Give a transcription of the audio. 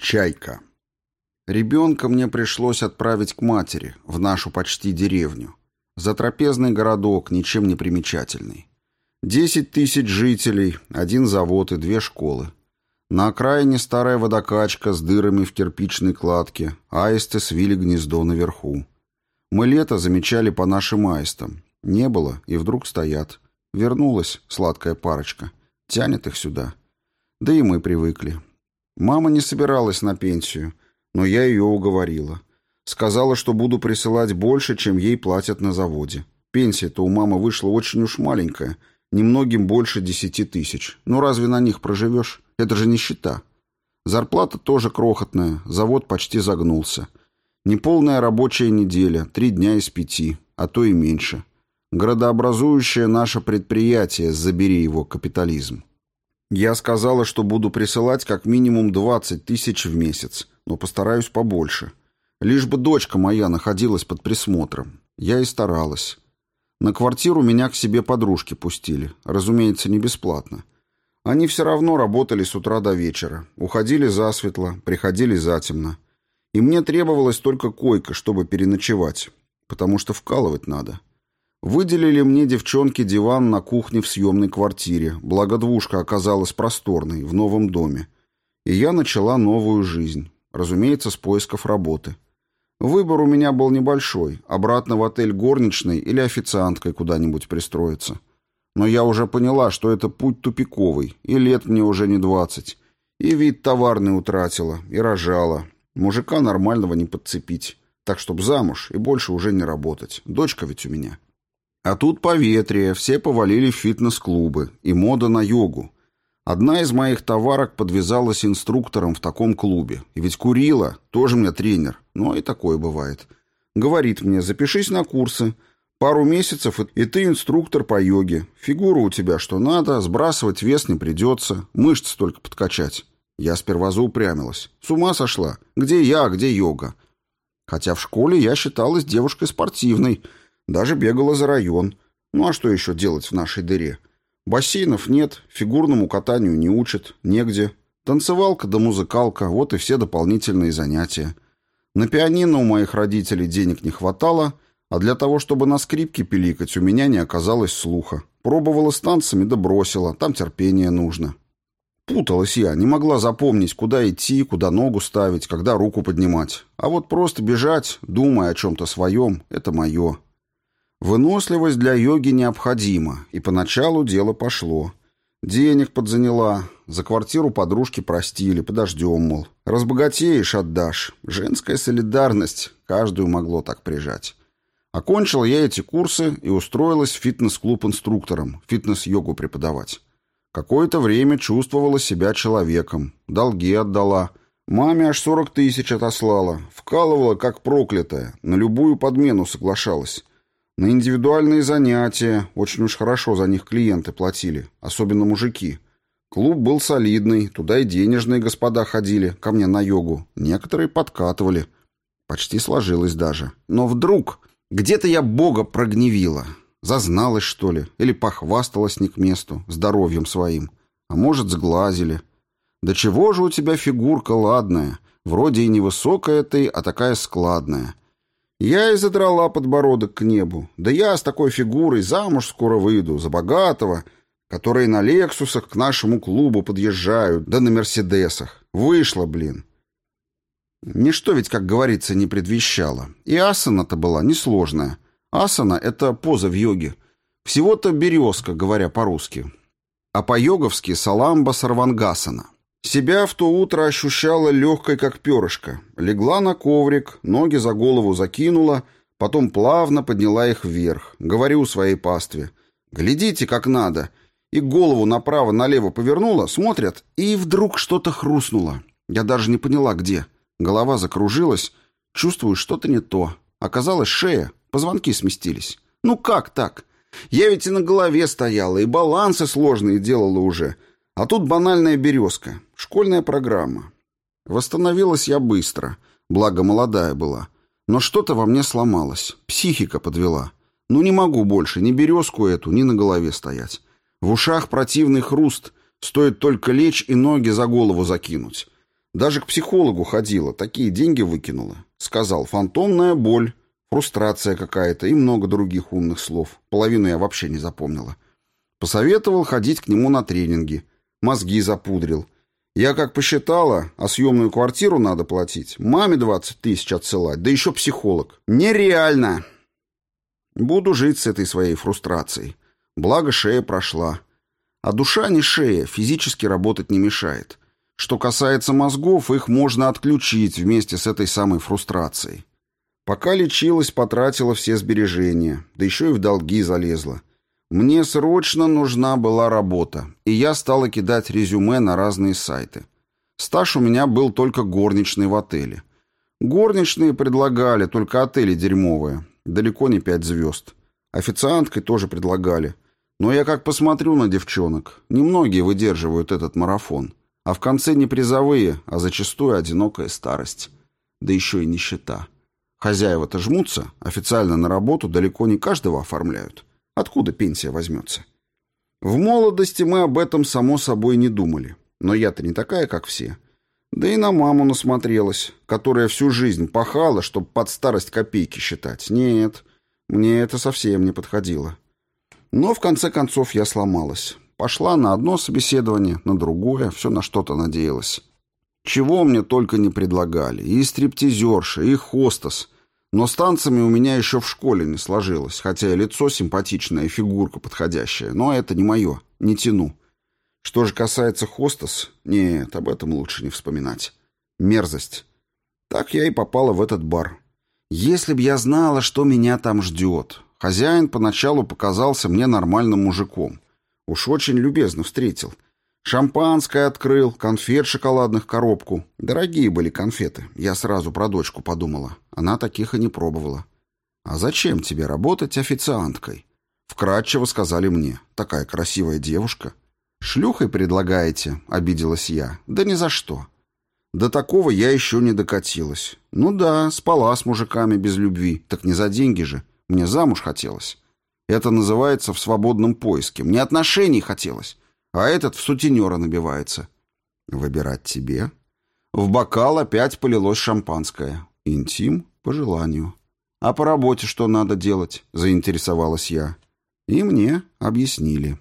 Чайка. Ребенка мне пришлось отправить к матери, в нашу почти деревню. Затрапезный городок, ничем не примечательный. Десять тысяч жителей, один завод и две школы. На окраине старая водокачка с дырами в кирпичной кладке, аисты свили гнездо наверху. Мы лето замечали по нашим аистам. Не было, и вдруг стоят. Вернулась сладкая парочка. Тянет их сюда. Да и мы привыкли. Мама не собиралась на пенсию, но я ее уговорила. Сказала, что буду присылать больше, чем ей платят на заводе. Пенсия-то у мамы вышла очень уж маленькая, немногим больше десяти тысяч. Ну разве на них проживешь? Это же нищета. Зарплата тоже крохотная, завод почти загнулся. Неполная рабочая неделя, три дня из пяти, а то и меньше. Градообразующее наше предприятие, забери его капитализм. Я сказала, что буду присылать как минимум 20 тысяч в месяц, но постараюсь побольше. Лишь бы дочка моя находилась под присмотром. Я и старалась. На квартиру меня к себе подружки пустили. Разумеется, не бесплатно. Они все равно работали с утра до вечера. Уходили засветло, приходили затемно. И мне требовалась только койка, чтобы переночевать. Потому что вкалывать надо. Выделили мне девчонки диван на кухне в съемной квартире, благо двушка оказалась просторной, в новом доме. И я начала новую жизнь, разумеется, с поисков работы. Выбор у меня был небольшой, обратно в отель горничной или официанткой куда-нибудь пристроиться. Но я уже поняла, что это путь тупиковый, и лет мне уже не двадцать. И вид товарный утратила, и рожала. Мужика нормального не подцепить. Так чтоб замуж и больше уже не работать. Дочка ведь у меня. А тут поветрие, все повалили в фитнес-клубы, и мода на йогу. Одна из моих товарок подвязалась инструктором в таком клубе. И ведь курила, тоже мне тренер, но и такое бывает. Говорит мне, запишись на курсы, пару месяцев, и ты инструктор по йоге. Фигура у тебя что надо, сбрасывать вес не придется, мышцы только подкачать. Я сперва заупрямилась. С ума сошла. Где я, где йога? Хотя в школе я считалась девушкой спортивной – даже бегала за район. Ну а что еще делать в нашей дыре? Бассейнов нет, фигурному катанию не учат, негде. Танцевалка да музыкалка, вот и все дополнительные занятия. На пианино у моих родителей денег не хватало, а для того, чтобы на скрипке пиликать, у меня не оказалось слуха. Пробовала с танцами да бросила, там терпение нужно. Путалась я, не могла запомнить, куда идти, куда ногу ставить, когда руку поднимать. А вот просто бежать, думая о чем-то своем, это мое. Выносливость для йоги необходима, и поначалу дело пошло. Денег подзаняла, за квартиру подружки простили, подождем, мол. Разбогатеешь, отдашь. Женская солидарность, каждую могло так прижать. Окончил я эти курсы и устроилась в фитнес-клуб инструктором, фитнес-йогу преподавать. Какое-то время чувствовала себя человеком, долги отдала. Маме аж 40 тысяч отослала, вкалывала как проклятая, на любую подмену соглашалась. На индивидуальные занятия, очень уж хорошо за них клиенты платили, особенно мужики. Клуб был солидный, туда и денежные господа ходили, ко мне на йогу. Некоторые подкатывали. Почти сложилось даже. Но вдруг где-то я Бога прогневила. Зазналась, что ли, или похвасталась не к месту, здоровьем своим. А может, сглазили. Да чего же у тебя фигурка ладная? Вроде и невысокая ты, а такая складная. Я и задрала подбородок к небу. Да я с такой фигурой замуж скоро выйду, за богатого, которые на «Лексусах» к нашему клубу подъезжают, да на «Мерседесах». Вышло, блин. Ничто ведь, как говорится, не предвещало. И асана-то была несложная. Асана — это поза в йоге. Всего-то березка, говоря по-русски. А по-йоговски — саламба сарвангасана. Себя в то утро ощущала легкой, как перышко. Легла на коврик, ноги за голову закинула, потом плавно подняла их вверх. Говорю своей пастве. «Глядите, как надо!» И голову направо-налево повернула, смотрят, и вдруг что-то хрустнуло. Я даже не поняла, где. Голова закружилась, чувствую, что-то не то. Оказалось, шея, позвонки сместились. Ну как так? Я ведь и на голове стояла, и балансы сложные делала уже. А тут банальная березка, школьная программа. Восстановилась я быстро, благо молодая была. Но что-то во мне сломалось, психика подвела. Ну не могу больше ни березку эту, ни на голове стоять. В ушах противный хруст, стоит только лечь и ноги за голову закинуть. Даже к психологу ходила, такие деньги выкинула. Сказал, фантомная боль, фрустрация какая-то и много других умных слов. Половину я вообще не запомнила. Посоветовал ходить к нему на тренинги. Мозги запудрил. Я как посчитала, а съемную квартиру надо платить. Маме 20 тысяч отсылать, да еще психолог. Нереально! Буду жить с этой своей фрустрацией. Благо шея прошла. А душа не шея, физически работать не мешает. Что касается мозгов, их можно отключить вместе с этой самой фрустрацией. Пока лечилась, потратила все сбережения, да еще и в долги залезла. Мне срочно нужна была работа, и я стала кидать резюме на разные сайты. Стаж у меня был только горничный в отеле. Горничные предлагали, только отели дерьмовые, далеко не пять звезд. Официанткой тоже предлагали. Но я как посмотрю на девчонок, немногие выдерживают этот марафон. А в конце не призовые, а зачастую одинокая старость. Да еще и нищета. Хозяева-то жмутся, официально на работу далеко не каждого оформляют. Откуда пенсия возьмется? В молодости мы об этом, само собой, не думали. Но я-то не такая, как все. Да и на маму насмотрелась, которая всю жизнь пахала, чтобы под старость копейки считать. Нет, мне это совсем не подходило. Но в конце концов я сломалась. Пошла на одно собеседование, на другое, все на что-то надеялась. Чего мне только не предлагали. И стриптизерша, и хостес. Но с танцами у меня еще в школе не сложилось, хотя и лицо симпатичное, и фигурка подходящая. Но это не мое, не тяну. Что же касается хостес, нет, об этом лучше не вспоминать. Мерзость. Так я и попала в этот бар. Если б я знала, что меня там ждет. Хозяин поначалу показался мне нормальным мужиком. Уж очень любезно встретил. Шампанское открыл, конфет шоколадных коробку. Дорогие были конфеты. Я сразу про дочку подумала. Она таких и не пробовала. «А зачем тебе работать официанткой?» Вкратчиво сказали мне. «Такая красивая девушка». «Шлюхой предлагаете?» — обиделась я. «Да ни за что». До такого я еще не докатилась. Ну да, спала с мужиками без любви. Так не за деньги же. Мне замуж хотелось. Это называется в свободном поиске. Мне отношений хотелось. А этот в сутенера набивается. Выбирать тебе? В бокал опять полилось шампанское. Интим по желанию. А по работе что надо делать? Заинтересовалась я. И мне объяснили.